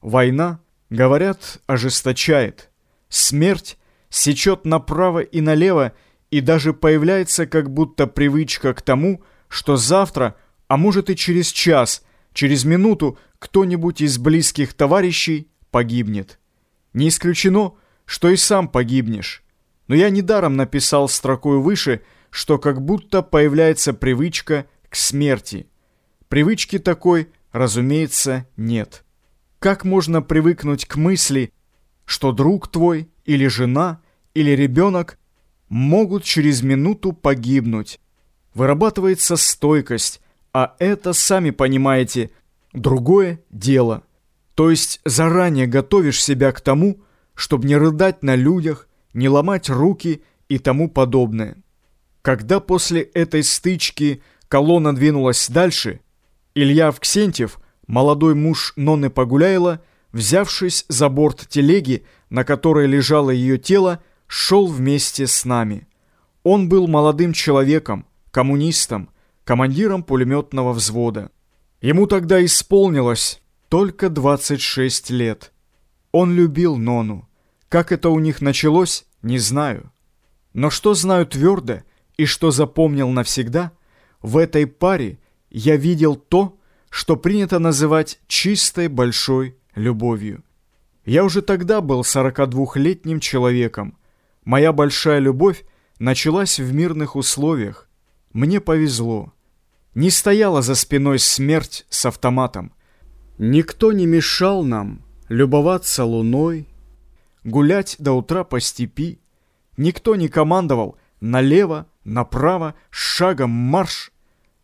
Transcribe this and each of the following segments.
Война, говорят, ожесточает. Смерть сечет направо и налево, и даже появляется как будто привычка к тому, что завтра, а может и через час, через минуту кто-нибудь из близких товарищей погибнет. Не исключено, что и сам погибнешь. Но я недаром написал строкой выше, что как будто появляется привычка к смерти. Привычки такой, разумеется, нет. Как можно привыкнуть к мысли, что друг твой или жена или ребенок могут через минуту погибнуть? Вырабатывается стойкость, а это, сами понимаете, другое дело. То есть заранее готовишь себя к тому, чтобы не рыдать на людях, не ломать руки и тому подобное. Когда после этой стычки колонна двинулась дальше, Илья Авксентьев, молодой муж Нонны Погуляйла, взявшись за борт телеги, на которой лежало ее тело, шел вместе с нами. Он был молодым человеком, коммунистом, командиром пулеметного взвода. Ему тогда исполнилось только 26 лет. Он любил Нону. Как это у них началось, не знаю. Но что знаю твердо и что запомнил навсегда, в этой паре я видел то, что принято называть чистой большой любовью. Я уже тогда был 42-летним человеком. Моя большая любовь началась в мирных условиях. Мне повезло. Не стояла за спиной смерть с автоматом. Никто не мешал нам любоваться луной, гулять до утра по степи. Никто не командовал налево, направо, шагом марш.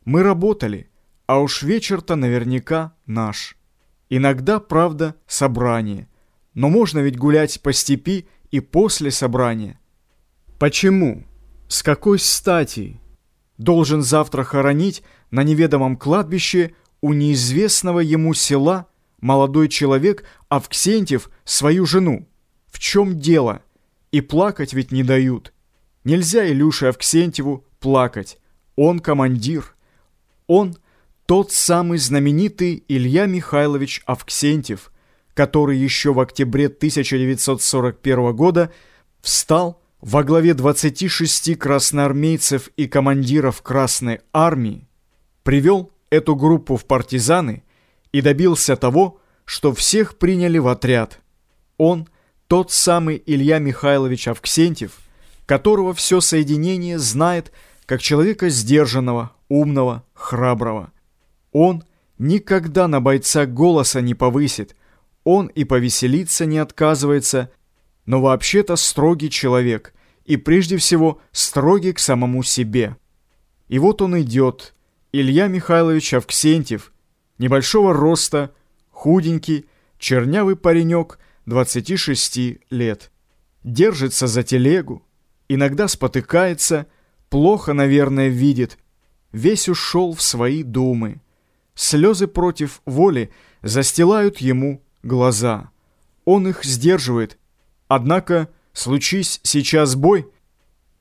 Мы работали, а уж вечер-то наверняка наш. Иногда, правда, собрание. Но можно ведь гулять по степи и после собрания. Почему? С какой стати? Должен завтра хоронить на неведомом кладбище у неизвестного ему села молодой человек Авксентьев свою жену. В чем дело? И плакать ведь не дают. Нельзя Илюше Авксентьеву плакать. Он командир. Он тот самый знаменитый Илья Михайлович Авксентьев, который еще в октябре 1941 года встал во главе 26 красноармейцев и командиров Красной Армии, привел эту группу в партизаны и добился того, что всех приняли в отряд. Он, тот самый Илья Михайлович Авксентьев, которого все соединение знает как человека сдержанного, умного, храброго. Он никогда на бойца голоса не повысит, он и повеселиться не отказывается, но вообще-то строгий человек и прежде всего строгий к самому себе. И вот он идет, Илья Михайлович Авксентьев, небольшого роста, худенький, чернявый паренек, 26 лет. Держится за телегу, иногда спотыкается, плохо, наверное, видит, весь ушел в свои думы. Слезы против воли застилают ему глаза. Он их сдерживает, однако, случись сейчас бой,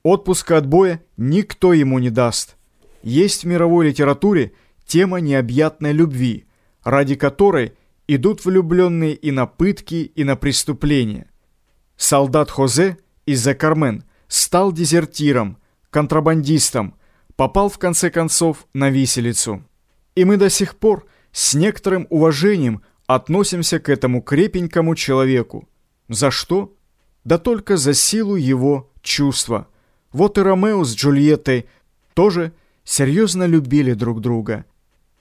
отпуска от боя никто ему не даст. Есть в мировой литературе тема необъятной любви, ради которой идут влюбленные и на пытки, и на преступления. Солдат Хозе из-за Кармен стал дезертиром, контрабандистом, попал в конце концов на виселицу. И мы до сих пор с некоторым уважением относимся к этому крепенькому человеку. За что? Да только за силу его чувства. Вот и Ромео с Джульеттой тоже серьезно любили друг друга.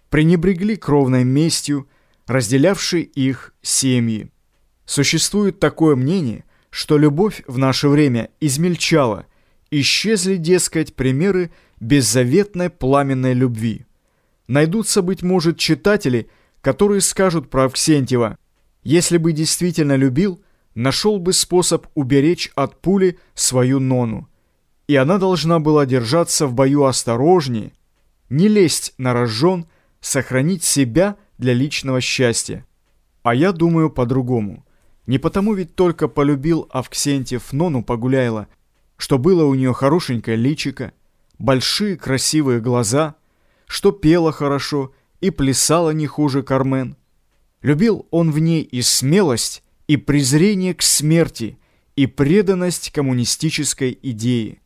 Пренебрегли кровной местью, разделявшей их семьи. Существует такое мнение, что любовь в наше время измельчала, исчезли, дескать, примеры беззаветной пламенной любви. Найдутся, быть может, читатели, которые скажут про Авксентьева, если бы действительно любил, нашел бы способ уберечь от пули свою Нону. И она должна была держаться в бою осторожнее, не лезть на рожон, сохранить себя для личного счастья. А я думаю по-другому. Не потому ведь только полюбил Авксентьев Нону Погуляйла, что было у нее хорошенькое личико, большие красивые глаза, что пела хорошо и плясала не хуже Кармен. Любил он в ней и смелость, и презрение к смерти, и преданность коммунистической идее.